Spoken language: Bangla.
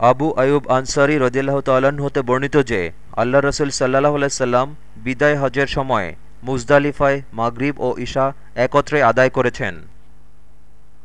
আবু আয়ুব আনসারি রদিল্লাহ তাল্লাহ্ন হতে বর্ণিত যে আল্লাহ রসুল সাল্লাহ সাল্লাম বিদায় হজের সময় মুজদালিফায়, মাগরিব ও ঈশা একত্রে আদায় করেছেন।